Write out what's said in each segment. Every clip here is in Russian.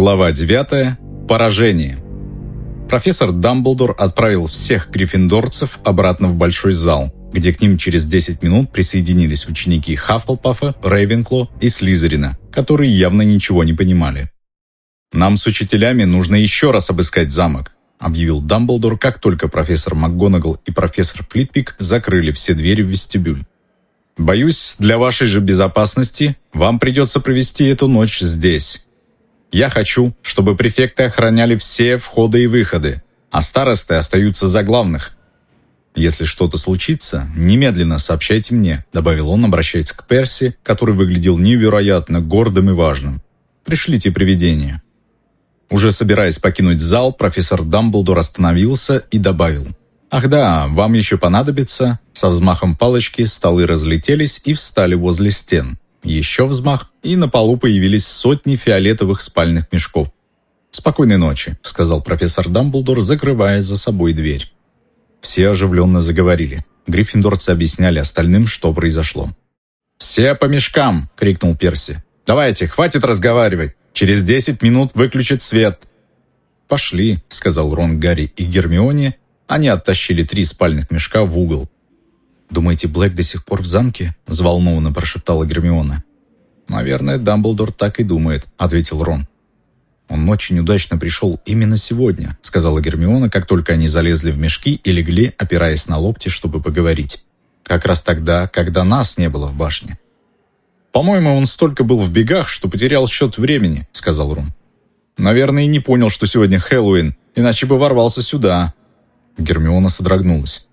Глава 9. Поражение. Профессор Дамблдор отправил всех гриффиндорцев обратно в большой зал, где к ним через 10 минут присоединились ученики Хаффлпафа, Рейвенкло и Слизерина, которые явно ничего не понимали. «Нам с учителями нужно еще раз обыскать замок», объявил Дамблдор, как только профессор МакГонагал и профессор Флитпик закрыли все двери в вестибюль. «Боюсь, для вашей же безопасности вам придется провести эту ночь здесь». Я хочу, чтобы префекты охраняли все входы и выходы, а старосты остаются за главных. Если что-то случится, немедленно сообщайте мне», добавил он, обращаясь к Перси, который выглядел невероятно гордым и важным. «Пришлите привидение». Уже собираясь покинуть зал, профессор Дамблдор остановился и добавил. «Ах да, вам еще понадобится». Со взмахом палочки столы разлетелись и встали возле стен. Еще взмах, и на полу появились сотни фиолетовых спальных мешков. «Спокойной ночи», — сказал профессор Дамблдор, закрывая за собой дверь. Все оживленно заговорили. Гриффиндорцы объясняли остальным, что произошло. «Все по мешкам!» — крикнул Перси. «Давайте, хватит разговаривать! Через десять минут выключат свет!» «Пошли», — сказал Рон, Гарри и Гермионе. Они оттащили три спальных мешка в угол. «Думаете, Блэк до сих пор в замке?» – взволнованно прошептала Гермиона. «Наверное, Дамблдор так и думает», – ответил Рон. «Он очень удачно пришел именно сегодня», – сказала Гермиона, как только они залезли в мешки и легли, опираясь на локти, чтобы поговорить. «Как раз тогда, когда нас не было в башне». «По-моему, он столько был в бегах, что потерял счет времени», – сказал Рон. «Наверное, и не понял, что сегодня Хэллоуин, иначе бы ворвался сюда». Гермиона содрогнулась.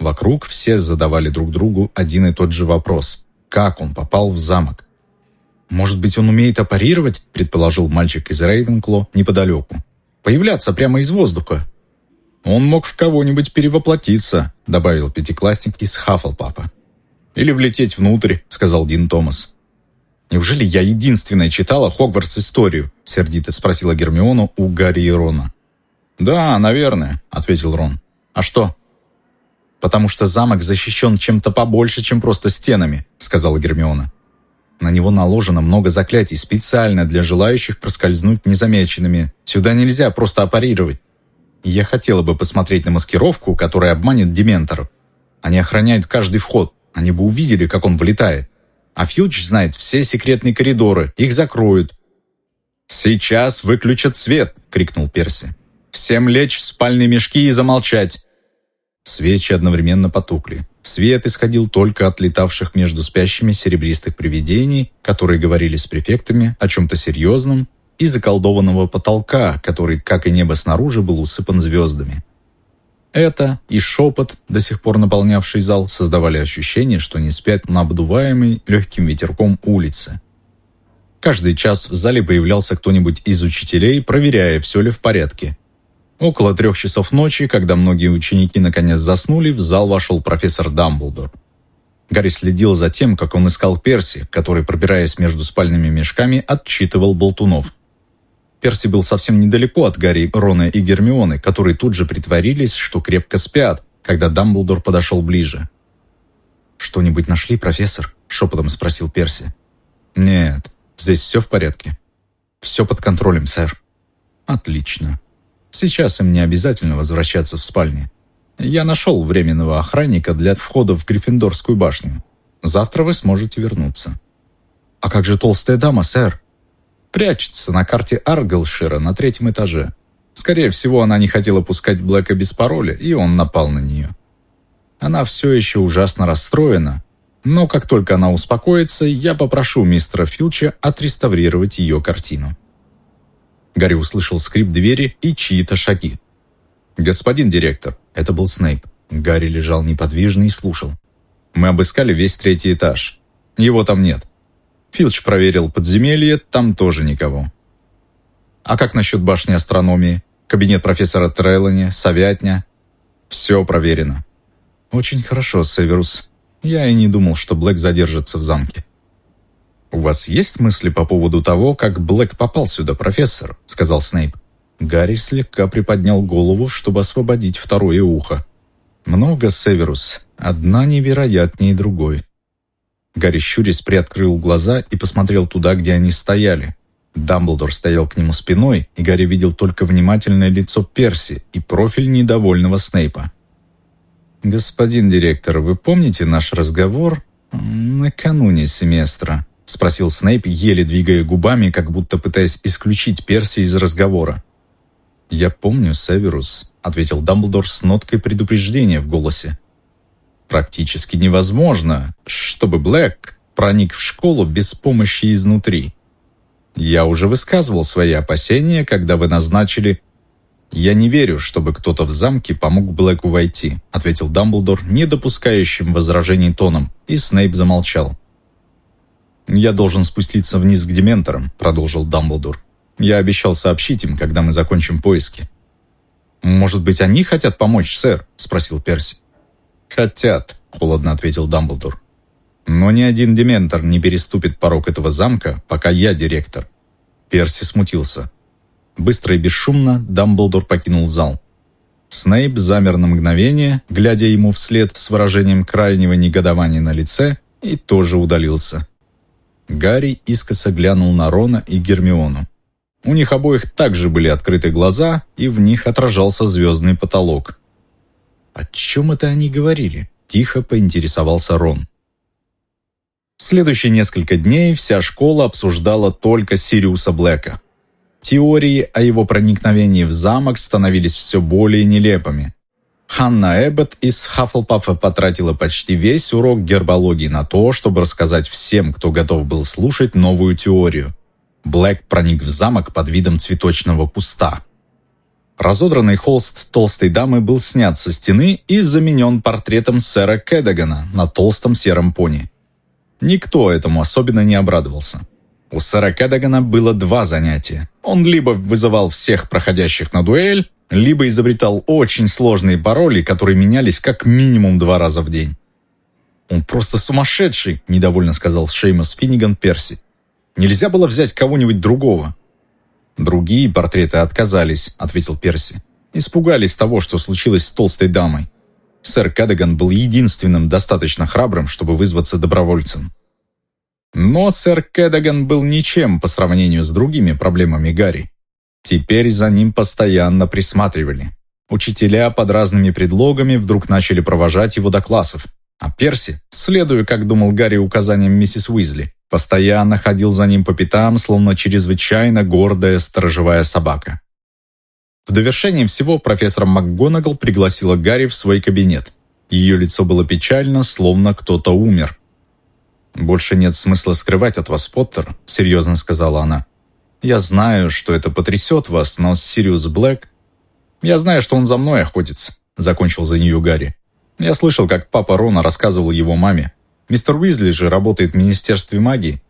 Вокруг все задавали друг другу один и тот же вопрос. Как он попал в замок? «Может быть, он умеет апарировать?» – предположил мальчик из Рейвенкло неподалеку. «Появляться прямо из воздуха». «Он мог в кого-нибудь перевоплотиться», – добавил пятиклассник из Хаффлпафа. «Или влететь внутрь», – сказал Дин Томас. «Неужели я единственная читала Хогвартс историю?» – сердито спросила Гермиона у Гарри и Рона. «Да, наверное», – ответил Рон. «А что?» «Потому что замок защищен чем-то побольше, чем просто стенами», — сказала Гермиона. «На него наложено много заклятий специально для желающих проскользнуть незамеченными. Сюда нельзя просто апарировать. И я хотела бы посмотреть на маскировку, которая обманет дементоров. Они охраняют каждый вход. Они бы увидели, как он влетает. А Филч знает все секретные коридоры. Их закроют. «Сейчас выключат свет!» — крикнул Перси. «Всем лечь в спальные мешки и замолчать. Свечи одновременно потухли. Свет исходил только от летавших между спящими серебристых привидений, которые говорили с префектами о чем-то серьезном, и заколдованного потолка, который, как и небо снаружи, был усыпан звездами. Это и шепот, до сих пор наполнявший зал, создавали ощущение, что они спят на обдуваемой легким ветерком улице. Каждый час в зале появлялся кто-нибудь из учителей, проверяя, все ли в порядке, Около трех часов ночи, когда многие ученики наконец заснули, в зал вошел профессор Дамблдор. Гарри следил за тем, как он искал Перси, который, пробираясь между спальными мешками, отчитывал болтунов. Перси был совсем недалеко от Гарри, Рона и Гермионы, которые тут же притворились, что крепко спят, когда Дамблдор подошел ближе. «Что-нибудь нашли, профессор?» – шепотом спросил Перси. «Нет, здесь все в порядке». «Все под контролем, сэр». «Отлично. Сейчас им не обязательно возвращаться в спальни. Я нашел временного охранника для входа в Гриффиндорскую башню. Завтра вы сможете вернуться». «А как же толстая дама, сэр?» «Прячется на карте Арглшира на третьем этаже. Скорее всего, она не хотела пускать Блэка без пароля, и он напал на нее. Она все еще ужасно расстроена, но как только она успокоится, я попрошу мистера Филча отреставрировать ее картину». Гарри услышал скрип двери и чьи-то шаги. «Господин директор», — это был Снейп. Гарри лежал неподвижно и слушал. «Мы обыскали весь третий этаж. Его там нет. Филч проверил подземелье, там тоже никого. А как насчет башни астрономии? Кабинет профессора Треллани, Совятня? Все проверено. Очень хорошо, Северус. Я и не думал, что Блэк задержится в замке. «У вас есть мысли по поводу того, как Блэк попал сюда, профессор?» — сказал Снейп. Гарри слегка приподнял голову, чтобы освободить второе ухо. «Много, Северус. Одна невероятнее другой». Гарри щурясь приоткрыл глаза и посмотрел туда, где они стояли. Дамблдор стоял к нему спиной, и Гарри видел только внимательное лицо Перси и профиль недовольного Снейпа. «Господин директор, вы помните наш разговор накануне семестра?» — спросил Снейп, еле двигая губами, как будто пытаясь исключить Перси из разговора. «Я помню, Северус», — ответил Дамблдор с ноткой предупреждения в голосе. «Практически невозможно, чтобы Блэк проник в школу без помощи изнутри. Я уже высказывал свои опасения, когда вы назначили «Я не верю, чтобы кто-то в замке помог Блэку войти», ответил Дамблдор, не допускающим возражений тоном, и Снейп замолчал. «Я должен спуститься вниз к дементорам», продолжил Дамблдор. «Я обещал сообщить им, когда мы закончим поиски». «Может быть, они хотят помочь, сэр?» спросил Перси. «Хотят», — холодно ответил Дамблдор. «Но ни один дементор не переступит порог этого замка, пока я директор». Перси смутился. Быстро и бесшумно Дамблдор покинул зал. Снейп замер на мгновение, глядя ему вслед с выражением крайнего негодования на лице, и тоже удалился. Гарри искоса глянул на Рона и Гермиону. У них обоих также были открыты глаза, и в них отражался звездный потолок. «О чем это они говорили?» – тихо поинтересовался Рон. Следующие несколько дней вся школа обсуждала только Сириуса Блэка. Теории о его проникновении в замок становились все более нелепыми. Ханна Эббот из Хаффлпафа потратила почти весь урок гербологии на то, чтобы рассказать всем, кто готов был слушать новую теорию. Блэк проник в замок под видом цветочного куста. Разодранный холст толстой дамы был снят со стены и заменен портретом сэра Кэдагана на толстом сером пони. Никто этому особенно не обрадовался. У сэра Кэдагана было два занятия. Он либо вызывал всех проходящих на дуэль, либо изобретал очень сложные пароли, которые менялись как минимум два раза в день. «Он просто сумасшедший», – недовольно сказал Шеймас Финниган Перси. «Нельзя было взять кого-нибудь другого». «Другие портреты отказались», – ответил Перси. «Испугались того, что случилось с толстой дамой. Сэр Кадаган был единственным достаточно храбрым, чтобы вызваться добровольцем. Но сэр Кэдаган был ничем по сравнению с другими проблемами Гарри. Теперь за ним постоянно присматривали. Учителя под разными предлогами вдруг начали провожать его до классов. А Перси, следуя, как думал Гарри, указаниям миссис Уизли, постоянно ходил за ним по пятам, словно чрезвычайно гордая сторожевая собака. В довершение всего профессор МакГонагал пригласила Гарри в свой кабинет. Ее лицо было печально, словно кто-то умер. «Больше нет смысла скрывать от вас, Поттер», — серьезно сказала она. «Я знаю, что это потрясет вас, но Сириус Блэк...» «Я знаю, что он за мной охотится», — закончил за нее Гарри. «Я слышал, как папа Рона рассказывал его маме. Мистер Уизли же работает в Министерстве магии».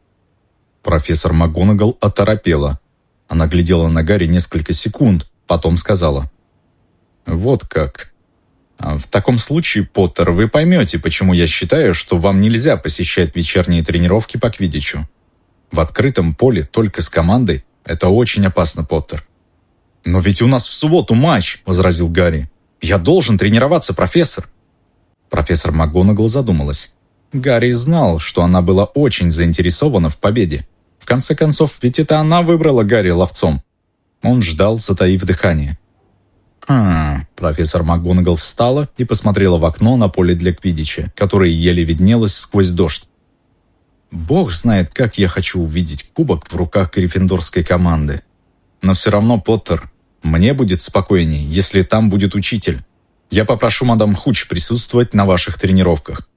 Профессор МакГонагал оторопела. Она глядела на Гарри несколько секунд, потом сказала. «Вот как. А в таком случае, Поттер, вы поймете, почему я считаю, что вам нельзя посещать вечерние тренировки по квиддичу. В открытом поле только с командой это очень опасно, Поттер. «Но ведь у нас в субботу матч», — возразил Гарри. «Я должен тренироваться, профессор». Профессор МакГонагал задумалась. Гарри знал, что она была очень заинтересована в победе. В конце концов, ведь это она выбрала Гарри ловцом. Он ждал, затаив дыхание. «Хм...» Профессор МакГонагал встала и посмотрела в окно на поле для квиддича, которое еле виднелось сквозь дождь. «Бог знает, как я хочу увидеть кубок в руках гриффиндорской команды. Но все равно, Поттер, мне будет спокойней, если там будет учитель. Я попрошу мадам Хуч присутствовать на ваших тренировках».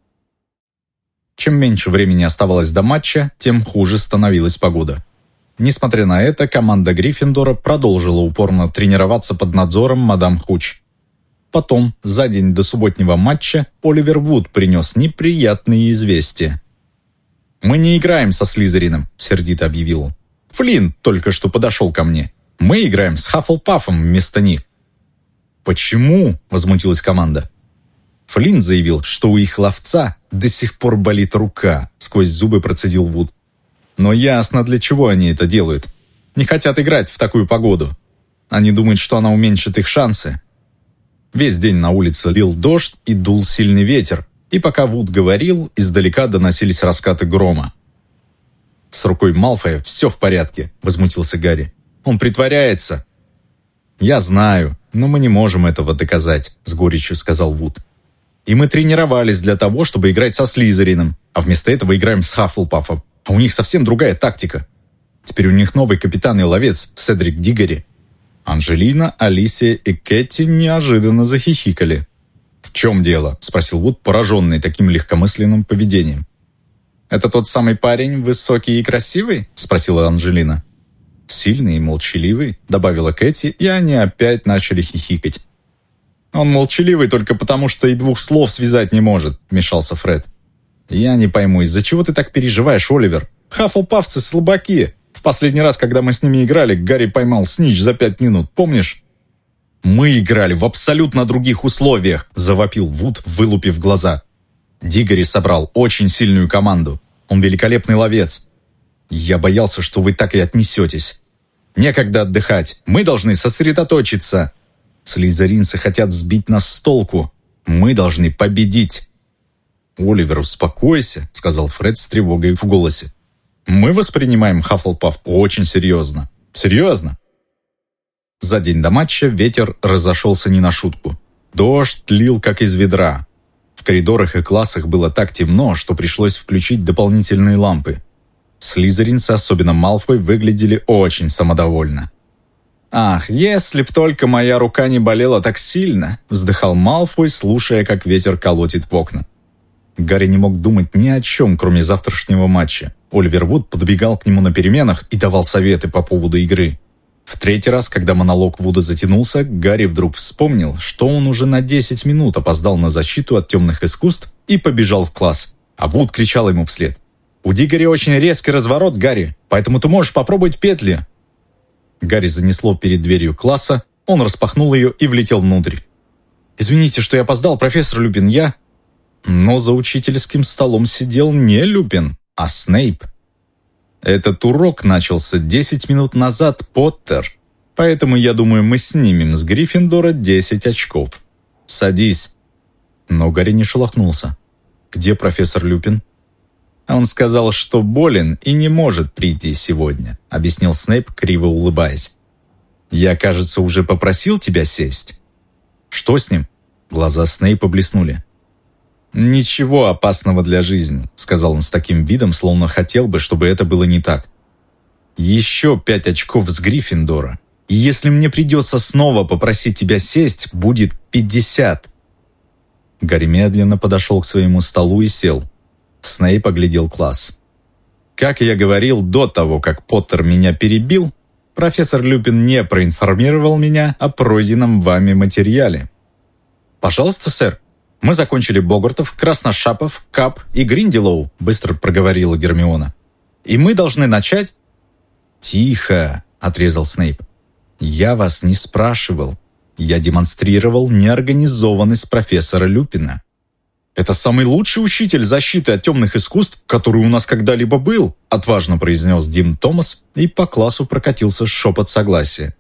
Чем меньше времени оставалось до матча, тем хуже становилась погода. Несмотря на это, команда Гриффиндора продолжила упорно тренироваться под надзором мадам Хуч. Потом, за день до субботнего матча, Оливер Вуд принес неприятные известия. «Мы не играем со Слизерином», — сердито объявил он. «Флинн только что подошел ко мне. Мы играем с Хаффлпафом вместо них». «Почему?» — возмутилась команда. Флинн заявил, что у их ловца до сих пор болит рука, сквозь зубы процедил Вуд. Но ясно, для чего они это делают. Не хотят играть в такую погоду. Они думают, что она уменьшит их шансы. Весь день на улице лил дождь и дул сильный ветер, и пока Вуд говорил, издалека доносились раскаты грома. «С рукой Малфоя все в порядке», — возмутился Гарри. «Он притворяется». «Я знаю, но мы не можем этого доказать», — с горечью сказал Вуд. «И мы тренировались для того, чтобы играть со Слизерином, а вместо этого играем с Хаффлпафом. А у них совсем другая тактика. Теперь у них новый капитан и ловец, Седрик Дигори». Анжелина, Алисия и Кэти неожиданно захихикали. «В чем дело?» – спросил Вуд, пораженный таким легкомысленным поведением. «Это тот самый парень, высокий и красивый?» – спросила Анжелина. «Сильный и молчаливый», – добавила Кэти, и они опять начали хихикать. «Он молчаливый только потому, что и двух слов связать не может», – вмешался Фред. «Я не пойму, из-за чего ты так переживаешь, Оливер? Хаффлпафцы слабаки. В последний раз, когда мы с ними играли, Гарри поймал снич за пять минут, помнишь?» «Мы играли в абсолютно других условиях», – завопил Вуд, вылупив глаза. Дигори собрал очень сильную команду. Он великолепный ловец. Я боялся, что вы так и отнесетесь. Некогда отдыхать. Мы должны сосредоточиться. Слизеринцы хотят сбить нас с толку. Мы должны победить. «Оливер, успокойся», — сказал Фред с тревогой в голосе. «Мы воспринимаем Хаффлпаф очень серьезно. Серьезно?» За день до матча ветер разошелся не на шутку. Дождь лил как из ведра. В коридорах и классах было так темно, что пришлось включить дополнительные лампы. Слизеринцы, особенно Малфой, выглядели очень самодовольно. «Ах, если б только моя рука не болела так сильно!» вздыхал Малфой, слушая, как ветер колотит в окна. Гарри не мог думать ни о чем, кроме завтрашнего матча. Оливер Вуд подбегал к нему на переменах и давал советы по поводу игры. В третий раз, когда монолог Вуда затянулся, Гарри вдруг вспомнил, что он уже на 10 минут опоздал на защиту от темных искусств и побежал в класс. А Вуд кричал ему вслед. «У Дигори очень резкий разворот, Гарри, поэтому ты можешь попробовать петли». Гарри занесло перед дверью класса, он распахнул ее и влетел внутрь. «Извините, что я опоздал, профессор Люпин, я...» Но за учительским столом сидел не Люпин, а Снейп. Этот урок начался 10 минут назад, Поттер. Поэтому, я думаю, мы снимем с Гриффиндора 10 очков. Садись». Но Гарри не шелохнулся. «Где профессор Люпин?» Он сказал, что болен и не может прийти сегодня, объяснил Снейп, криво улыбаясь. Я, кажется, уже попросил тебя сесть. Что с ним? Глаза Снейпа блеснули. «Ничего опасного для жизни», — сказал он с таким видом, словно хотел бы, чтобы это было не так. «Еще пять очков с Гриффиндора, и если мне придется снова попросить тебя сесть, будет пятьдесят». Гарри медленно подошел к своему столу и сел. Снейп оглядел класс. Как я говорил до того, как Поттер меня перебил, профессор Люпин не проинформировал меня о пройденном вами материале. «Пожалуйста, сэр, мы закончили Богартов, Красношапов, Кап и Гринделоу», быстро проговорила Гермиона. «И мы должны начать...» «Тихо!» — отрезал Снейп. «Я вас не спрашивал. Я демонстрировал неорганизованность профессора Люпина. «Это самый лучший учитель защиты от темных искусств, который у нас когда-либо был», отважно произнес Дим Томас, и по классу прокатился шепот согласия.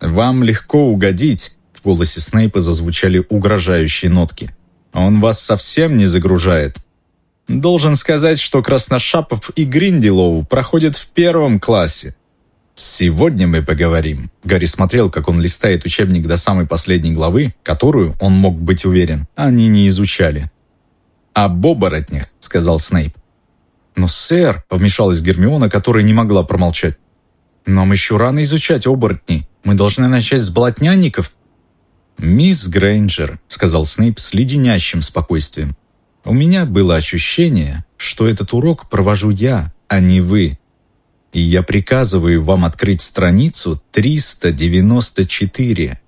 «Вам легко угодить», в голосе Снейпа зазвучали угрожающие нотки. «Он вас совсем не загружает». «Должен сказать, что Красношапов и Гриндилоу проходят в первом классе», «Сегодня мы поговорим». Гарри смотрел, как он листает учебник до самой последней главы, которую, он мог быть уверен, они не изучали. «Об оборотнях», — сказал Снейп. «Но, сэр», — вмешалась Гермиона, которая не могла промолчать. «Нам еще рано изучать оборотней. Мы должны начать с болотнянников». «Мисс Грейнджер», — сказал Снейп с леденящим спокойствием. «У меня было ощущение, что этот урок провожу я, а не вы и я приказываю вам открыть страницу 394».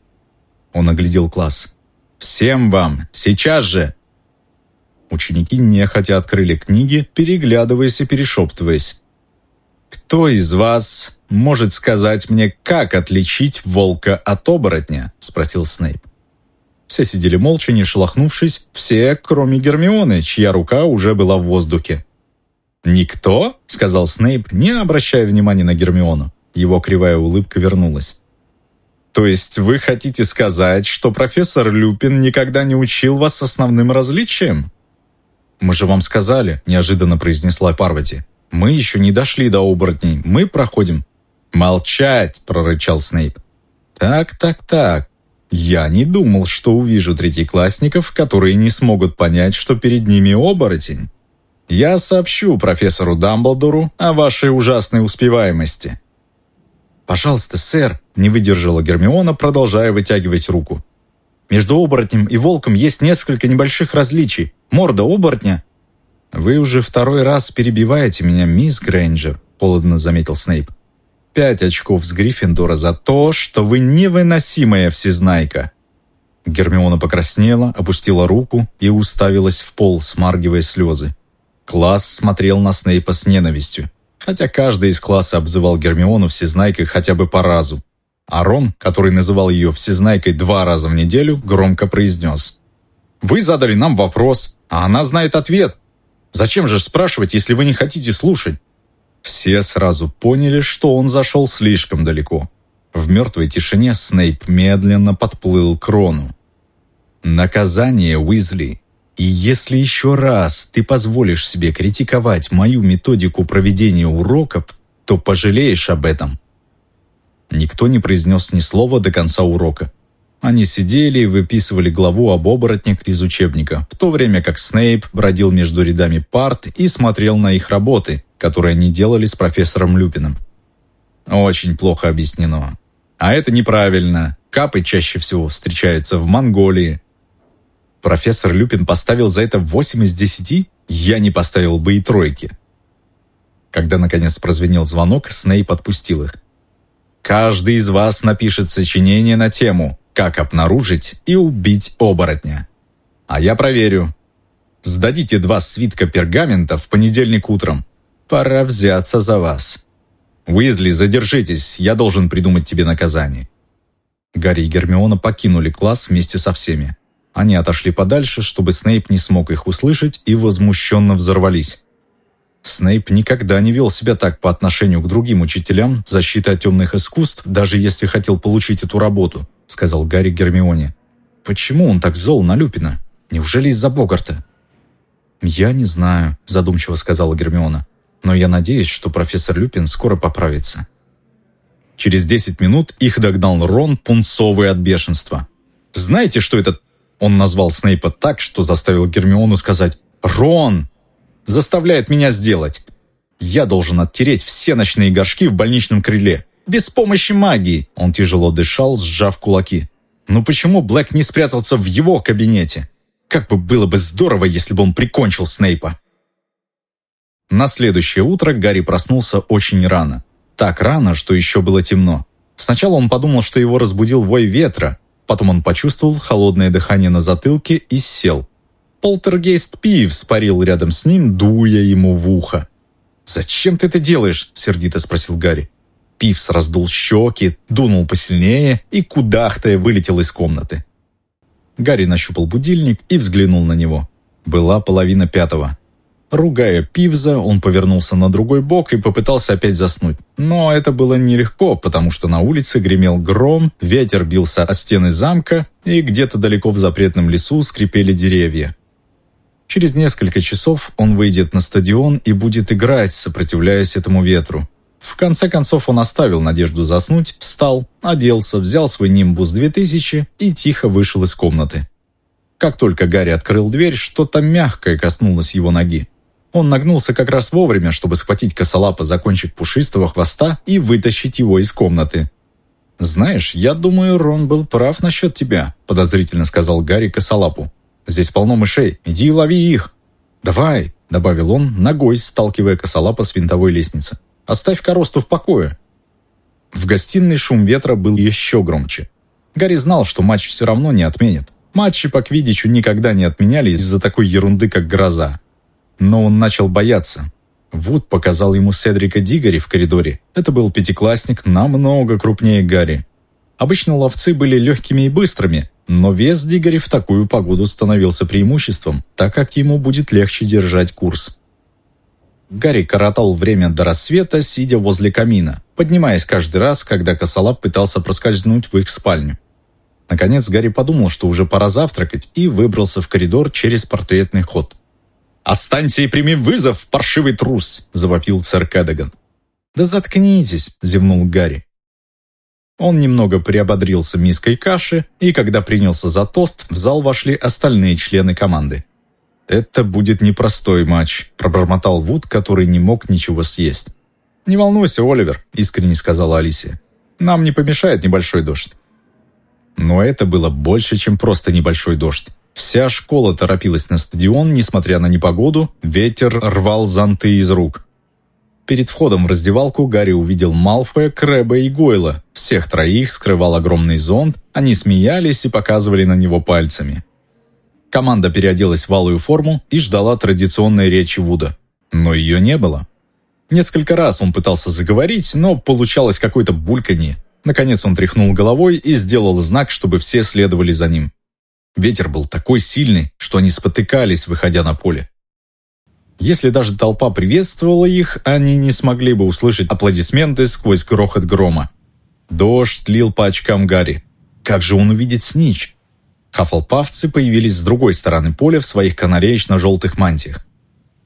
Он оглядел класс. «Всем вам! Сейчас же!» Ученики нехотя открыли книги, переглядываясь и перешептываясь. «Кто из вас может сказать мне, как отличить волка от оборотня?» – спросил Снейп. Все сидели молча, не шелохнувшись, все, кроме Гермионы, чья рука уже была в воздухе. «Никто?» — сказал Снейп, не обращая внимания на Гермиону. Его кривая улыбка вернулась. «То есть вы хотите сказать, что профессор Люпин никогда не учил вас основным различиям?» «Мы же вам сказали», — неожиданно произнесла Парвати. Мы еще не дошли до оборотней, мы проходим». «Молчать!» – прорычал Снейп. «Так, так, так. Я не думал, что увижу третьеклассников, которые не смогут понять, что перед ними оборотень. Я сообщу профессору Дамблдору о вашей ужасной успеваемости». «Пожалуйста, сэр», – не выдержала Гермиона, продолжая вытягивать руку. «Между оборотнем и волком есть несколько небольших различий. Морда оборотня...» «Вы уже второй раз перебиваете меня, мисс Грейнджер», – холодно заметил Снейп. «Пять очков с Гриффиндора за то, что вы невыносимая всезнайка». Гермиона покраснела, опустила руку и уставилась в пол, смаргивая слезы. Класс смотрел на Снейпа с ненавистью хотя каждый из класса обзывал Гермиону всезнайкой хотя бы по разу. А Рон, который называл ее всезнайкой два раза в неделю, громко произнес. «Вы задали нам вопрос, а она знает ответ. Зачем же спрашивать, если вы не хотите слушать?» Все сразу поняли, что он зашел слишком далеко. В мертвой тишине Снейп медленно подплыл к Рону. «Наказание, Уизли, и если еще раз ты позволишь себе критиковать мою методику проведения уроков, то пожалеешь об этом». Никто не произнес ни слова до конца урока. Они сидели и выписывали главу об оборотнях из учебника, в то время как Снейп бродил между рядами парт и смотрел на их работы, которые они делали с профессором Люпином. Очень плохо объяснено. А это неправильно. Капы чаще всего встречаются в Монголии, Профессор Люпин поставил за это 8 из 10, я не поставил бы и тройки. Когда наконец прозвенел звонок, Снейп отпустил их. «Каждый из вас напишет сочинение на тему «Как обнаружить и убить оборотня». А я проверю. Сдадите два свитка пергамента в понедельник утром. Пора взяться за вас. Уизли, задержитесь, я должен придумать тебе наказание». Гарри и Гермиона покинули класс вместе со всеми. Они отошли подальше, чтобы Снейп не смог их услышать, и возмущенно взорвались. Снейп никогда не вел себя так по отношению к другим учителям защиты от темных искусств, даже если хотел получить эту работу, сказал Гарри Гермионе. Почему он так зол на Люпина? Неужели из-за Богарта? «Я не знаю», – задумчиво сказала Гермиона. «Но я надеюсь, что профессор Люпин скоро поправится». Через десять минут их догнал Рон, пунцовый от бешенства. «Знаете, что этот он назвал Снейпа так, что заставил Гермиону сказать «Рон!» «Заставляет меня сделать!» «Я должен оттереть все ночные горшки в больничном крыле!» «Без помощи магии!» Он тяжело дышал, сжав кулаки. «Ну почему Блэк не спрятался в его кабинете? Как бы было бы здорово, если бы он прикончил Снейпа!» На следующее утро Гарри проснулся очень рано. Так рано, что еще было темно. Сначала он подумал, что его разбудил вой ветра, Потом он почувствовал холодное дыхание на затылке и сел. Полтергейст Пивс парил рядом с ним, дуя ему в ухо. «Зачем ты это делаешь?» – сердито спросил Гарри. Пивс раздул щеки, дунул посильнее и, кудахтая, вылетел из комнаты. Гарри нащупал будильник и взглянул на него. Была половина пятого. Ругая Пивза, он повернулся на другой бок и попытался опять заснуть. Но это было нелегко, потому что на улице гремел гром, ветер бился о стены замка, и где-то далеко в запретном лесу скрипели деревья. Через несколько часов он выйдет на стадион и будет играть, сопротивляясь этому ветру. В конце концов он оставил надежду заснуть, встал, оделся, взял свой Нимбус 2000 и тихо вышел из комнаты. Как только Гарри открыл дверь, что-то мягкое коснулось его ноги. Он нагнулся как раз вовремя, чтобы схватить косолапа за кончик пушистого хвоста и вытащить его из комнаты. «Знаешь, я думаю, Рон был прав насчет тебя», – подозрительно сказал Гарри косолапу. «Здесь полно мышей, иди лови их». «Давай», – добавил он, ногой сталкивая косолапа с винтовой лестницы. «Оставь коросту в покое». В гостиной шум ветра был еще громче. Гарри знал, что матч все равно не отменят. Матчи по квидичу никогда не отменялись из-за такой ерунды, как гроза. Но он начал бояться. Вуд показал ему Седрика Дигори в коридоре. Это был пятиклассник намного крупнее Гарри. Обычно ловцы были легкими и быстрыми, но вес Дигори в такую погоду становился преимуществом, так как ему будет легче держать курс. Гарри коротал время до рассвета, сидя возле камина, поднимаясь каждый раз, когда косолап пытался проскользнуть в их спальню. Наконец Гарри подумал, что уже пора завтракать, и выбрался в коридор через портретный ход. «Останься и прими вызов, паршивый трус!» – завопил сэр Кэддаган. «Да заткнитесь!» – зевнул Гарри. Он немного приободрился миской каши, и когда принялся за тост, в зал вошли остальные члены команды. «Это будет непростой матч», – пробормотал Вуд, который не мог ничего съесть. «Не волнуйся, Оливер», – искренне сказала Алисия. «Нам не помешает небольшой дождь». Но это было больше, чем просто небольшой дождь. Вся школа торопилась на стадион, несмотря на непогоду, ветер рвал зонты из рук. Перед входом в раздевалку Гарри увидел Малфоя, Крэба и Гойла. Всех троих скрывал огромный зонт, они смеялись и показывали на него пальцами. Команда переоделась в алую форму и ждала традиционной речи Вуда. Но ее не было. Несколько раз он пытался заговорить, но получалось какое-то бульканье. Наконец он тряхнул головой и сделал знак, чтобы все следовали за ним. Ветер был такой сильный, что они спотыкались, выходя на поле. Если даже толпа приветствовала их, они не смогли бы услышать аплодисменты сквозь грохот грома. Дождь лил по очкам Гарри. Как же он увидит Снич? Хафлпавцы появились с другой стороны поля в своих канареечно-желтых мантиях.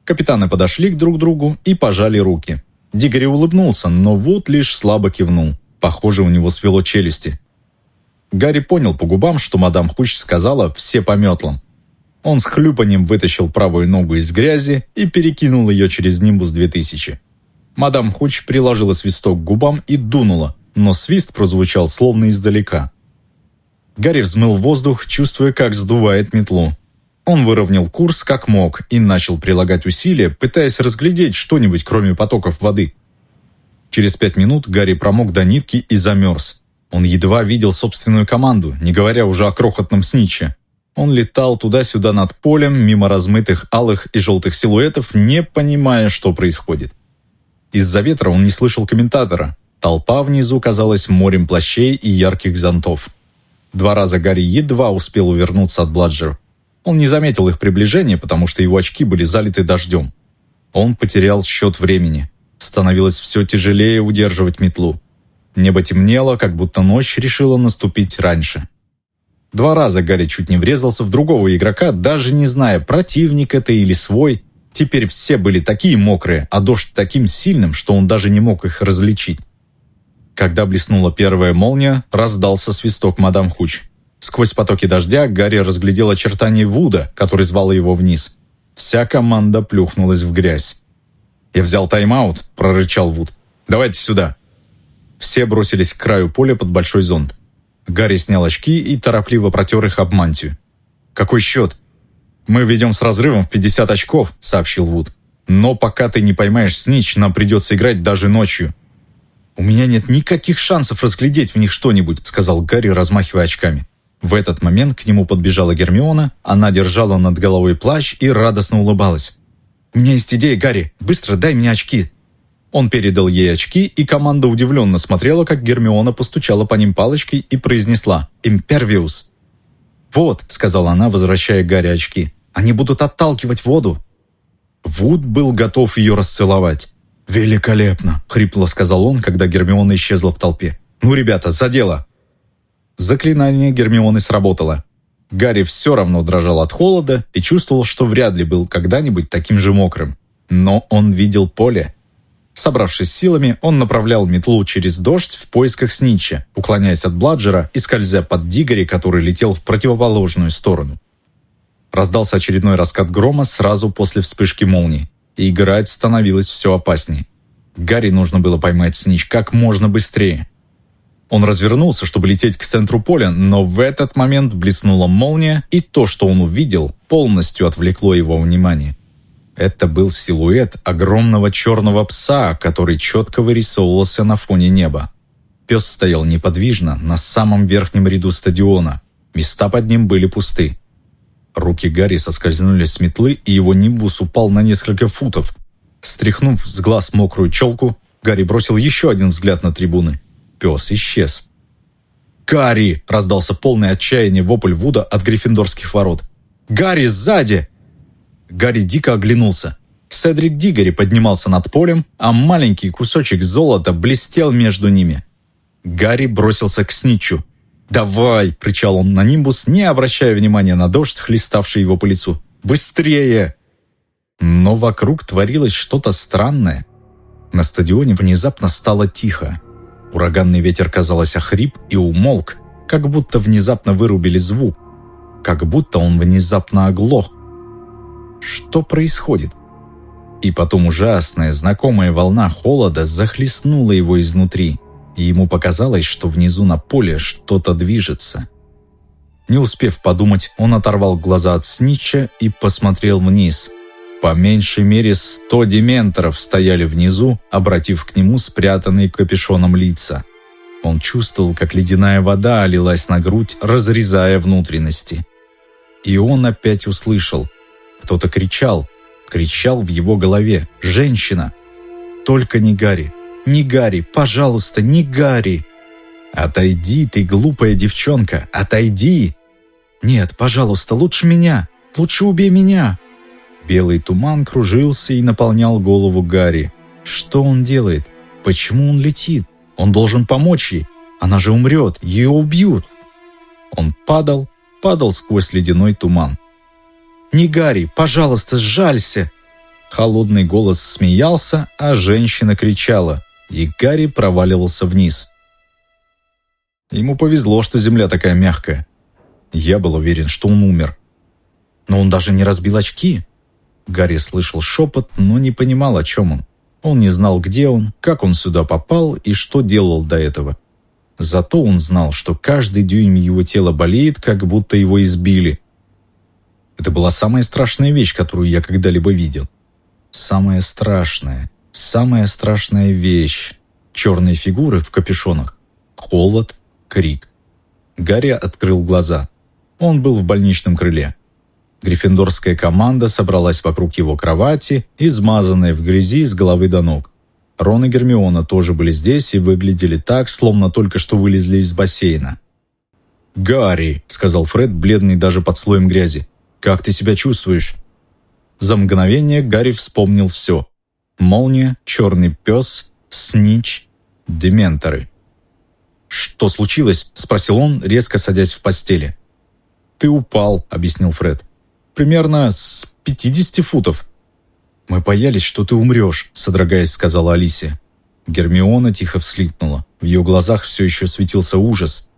Капитаны подошли к друг другу и пожали руки. Дигори улыбнулся, но Вуд лишь слабо кивнул. Похоже, у него свело челюсти. Гарри понял по губам, что мадам Хуч сказала «все по метлам». Он с хлюпанием вытащил правую ногу из грязи и перекинул ее через Нимбус 2000. Мадам Хуч приложила свисток к губам и дунула, но свист прозвучал словно издалека. Гарри взмыл воздух, чувствуя, как сдувает метлу. Он выровнял курс как мог и начал прилагать усилия, пытаясь разглядеть что-нибудь, кроме потоков воды. Через пять минут Гарри промок до нитки и замерз. Он едва видел собственную команду, не говоря уже о крохотном сниче. Он летал туда-сюда над полем, мимо размытых алых и желтых силуэтов, не понимая, что происходит. Из-за ветра он не слышал комментатора. Толпа внизу казалась морем плащей и ярких зонтов. Два раза Гарри едва успел увернуться от Бладжер. Он не заметил их приближения, потому что его очки были залиты дождем. Он потерял счет времени. Становилось все тяжелее удерживать метлу. Небо темнело, как будто ночь решила наступить раньше. Два раза Гарри чуть не врезался в другого игрока, даже не зная, противник это или свой. Теперь все были такие мокрые, а дождь таким сильным, что он даже не мог их различить. Когда блеснула первая молния, раздался свисток мадам Хуч. Сквозь потоки дождя Гарри разглядел очертания Вуда, который звал его вниз. Вся команда плюхнулась в грязь. «Я взял тайм-аут», — прорычал Вуд. «Давайте сюда». Все бросились к краю поля под большой зонт. Гарри снял очки и торопливо протер их об мантию. «Какой счет?» «Мы ведем с разрывом в 50 очков», — сообщил Вуд. «Но пока ты не поймаешь снич, нам придется играть даже ночью». «У меня нет никаких шансов разглядеть в них что-нибудь», — сказал Гарри, размахивая очками. В этот момент к нему подбежала Гермиона, она держала над головой плащ и радостно улыбалась. «У меня есть идея, Гарри, быстро дай мне очки», он передал ей очки, и команда удивленно смотрела, как Гермиона постучала по ним палочкой и произнесла «Импервиус». «Вот», — сказала она, возвращая Гарри очки, — «они будут отталкивать воду». Вуд был готов ее расцеловать. «Великолепно!» — хрипло сказал он, когда Гермиона исчезла в толпе. «Ну, ребята, за дело!» Заклинание Гермионы сработало. Гарри все равно дрожал от холода и чувствовал, что вряд ли был когда-нибудь таким же мокрым. Но он видел поле, Собравшись силами, он направлял метлу через дождь в поисках Снича, уклоняясь от Бладжера и скользя под Дигори, который летел в противоположную сторону. Раздался очередной раскат грома сразу после вспышки молнии, и играть становилось все опаснее. Гарри нужно было поймать Снич как можно быстрее. Он развернулся, чтобы лететь к центру поля, но в этот момент блеснула молния, и то, что он увидел, полностью отвлекло его внимание. Это был силуэт огромного черного пса, который четко вырисовывался на фоне неба. Пес стоял неподвижно на самом верхнем ряду стадиона. Места под ним были пусты. Руки Гарри соскользнули с метлы, и его нимбус упал на несколько футов. Стряхнув с глаз мокрую челку, Гарри бросил еще один взгляд на трибуны. Пес исчез. «Гарри!» – раздался полный отчаяния вопль Вуда от гриффиндорских ворот. «Гарри, сзади!» Гарри дико оглянулся. Седрик Дигори поднимался над полем, а маленький кусочек золота блестел между ними. Гарри бросился к Сничу. «Давай!» – кричал он на Нимбус, не обращая внимания на дождь, хлеставший его по лицу. «Быстрее!» Но вокруг творилось что-то странное. На стадионе внезапно стало тихо. Ураганный ветер, казалось, охрип и умолк, как будто внезапно вырубили звук, как будто он внезапно оглох. Что происходит? И потом ужасная, знакомая волна холода захлестнула его изнутри, и ему показалось, что внизу на поле что-то движется. Не успев подумать, он оторвал глаза от снича и посмотрел вниз. По меньшей мере сто дементоров стояли внизу, обратив к нему спрятанные капюшоном лица. Он чувствовал, как ледяная вода лилась на грудь, разрезая внутренности. И он опять услышал. Кто-то кричал, кричал в его голове. «Женщина!» «Только не Гарри! Не Гарри! Пожалуйста, не Гарри!» «Отойди, ты глупая девчонка! Отойди!» «Нет, пожалуйста, лучше меня! Лучше убей меня!» Белый туман кружился и наполнял голову Гарри. Что он делает? Почему он летит? Он должен помочь ей. Она же умрет, ее убьют. Он падал, падал сквозь ледяной туман. «Не Гарри, пожалуйста, сжалься!» Холодный голос смеялся, а женщина кричала, и Гарри проваливался вниз. Ему повезло, что земля такая мягкая. Я был уверен, что он умер. Но он даже не разбил очки. Гарри слышал шепот, но не понимал, о чем он. Он не знал, где он, как он сюда попал и что делал до этого. Зато он знал, что каждый дюйм его тела болеет, как будто его избили. Это была самая страшная вещь, которую я когда-либо видел. Самая страшная, самая страшная вещь. Черные фигуры в капюшонах. Холод, крик. Гарри открыл глаза. Он был в больничном крыле. Гриффиндорская команда собралась вокруг его кровати, измазанная в грязи с головы до ног. Рон и Гермиона тоже были здесь и выглядели так, словно только что вылезли из бассейна. «Гарри», — сказал Фред, бледный даже под слоем грязи, — «как ты себя чувствуешь?» За мгновение Гарри вспомнил все. Молния, черный пес, снич, дементоры. «Что случилось?» — спросил он, резко садясь в постели. «Ты упал», — объяснил Фред. «Примерно с 50 футов». «Мы боялись, что ты умрешь», — содрогаясь, сказала Алисия. Гермиона тихо вслипнула. В ее глазах все еще светился ужас.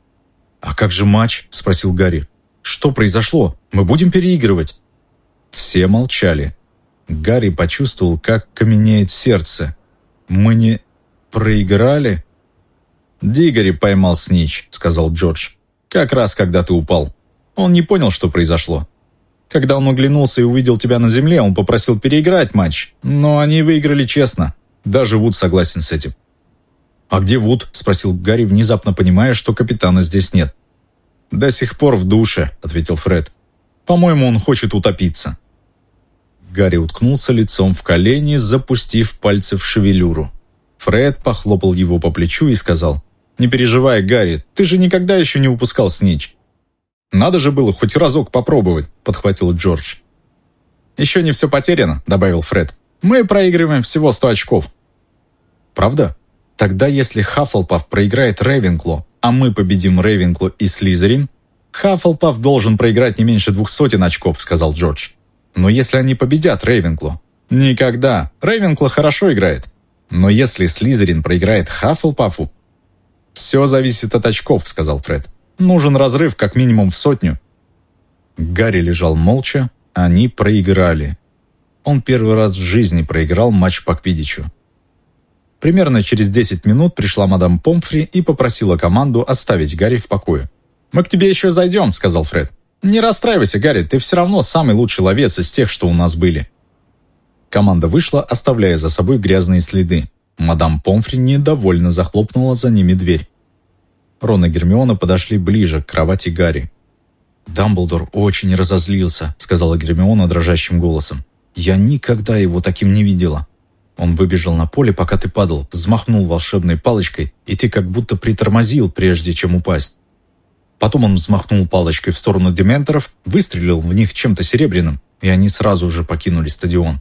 «А как же матч?» — спросил Гарри. «Что произошло? Мы будем переигрывать?» Все молчали. Гарри почувствовал, как каменеет сердце. «Мы не проиграли?» «Дигори поймал снич», — сказал Джордж. «Как раз, когда ты упал». Он не понял, что произошло. Когда он оглянулся и увидел тебя на земле, он попросил переиграть матч, но они выиграли честно. Даже Вуд согласен с этим. «А где Вуд?» – спросил Гарри, внезапно понимая, что капитана здесь нет. «До сих пор в душе», – ответил Фред. «По-моему, он хочет утопиться». Гарри уткнулся лицом в колени, запустив пальцы в шевелюру. Фред похлопал его по плечу и сказал, «Не переживай, Гарри, ты же никогда еще не упускал снич. «Надо же было хоть разок попробовать», — подхватил Джордж. «Еще не все потеряно», — добавил Фред. «Мы проигрываем всего 100 очков». «Правда? Тогда если Хаффлпаф проиграет Рейвенкло, а мы победим Рейвенкло и Слизерин, Хаффлпаф должен проиграть не меньше двух сотен очков», — сказал Джордж. «Но если они победят Рейвенкло?» «Никогда. Рейвенкло хорошо играет. Но если Слизерин проиграет Хаффлпафу...» «Все зависит от очков», — сказал Фред. Нужен разрыв как минимум в сотню. Гарри лежал молча, они проиграли. Он первый раз в жизни проиграл матч по квиддичу. Примерно через 10 минут пришла мадам Помфри и попросила команду оставить Гарри в покое. «Мы к тебе еще зайдем», — сказал Фред. «Не расстраивайся, Гарри, ты все равно самый лучший ловец из тех, что у нас были». Команда вышла, оставляя за собой грязные следы. Мадам Помфри недовольно захлопнула за ними дверь. Рон и Гермиона подошли ближе к кровати Гарри. «Дамблдор очень разозлился», — сказала Гермиона дрожащим голосом. «Я никогда его таким не видела. Он выбежал на поле, пока ты падал, взмахнул волшебной палочкой, и ты как будто притормозил, прежде чем упасть. Потом он взмахнул палочкой в сторону дементоров, выстрелил в них чем-то серебряным, и они сразу же покинули стадион.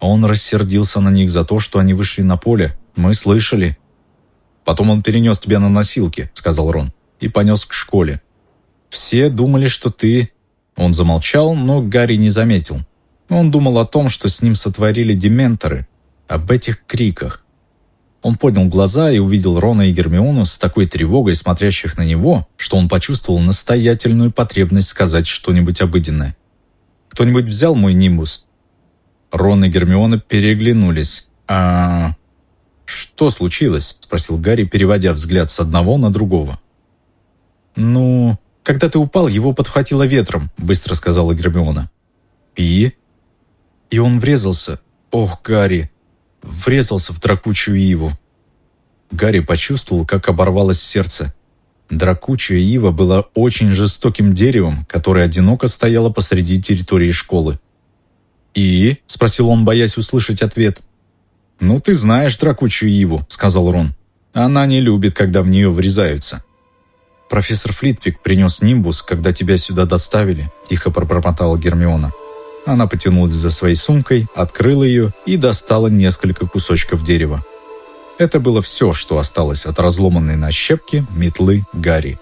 Он рассердился на них за то, что они вышли на поле. Мы слышали. Потом он перенес тебя на носилки», — сказал Рон, — «и понес к школе. Все думали, что ты...» Он замолчал, но Гарри не заметил. Он думал о том, что с ним сотворили дементоры, об этих криках. Он поднял глаза и увидел Рона и Гермиону с такой тревогой, смотрящих на него, что он почувствовал настоятельную потребность сказать что-нибудь обыденное. «Кто-нибудь взял мой нимбус?» Рон и Гермиона переглянулись. «А что случилось?» – спросил Гарри, переводя взгляд с одного на другого. «Ну, когда ты упал, его подхватило ветром», – быстро сказала Гермиона. «И?» «И он врезался. Ох, Гарри, врезался в дракучую иву». Гарри почувствовал, как оборвалось сердце. Дракучая ива была очень жестоким деревом, которое одиноко стояло посреди территории школы. «И?» – спросил он, боясь услышать ответ. «Ну, ты знаешь дракучую иву», – сказал Рон. «Она не любит, когда в нее врезаются». «Профессор Флитвик принес нимбус, когда тебя сюда доставили», – тихо пробормотала Гермиона. Она потянулась за своей сумкой, открыла ее и достала несколько кусочков дерева. Это было все, что осталось от разломанной на щепки метлы Гарри.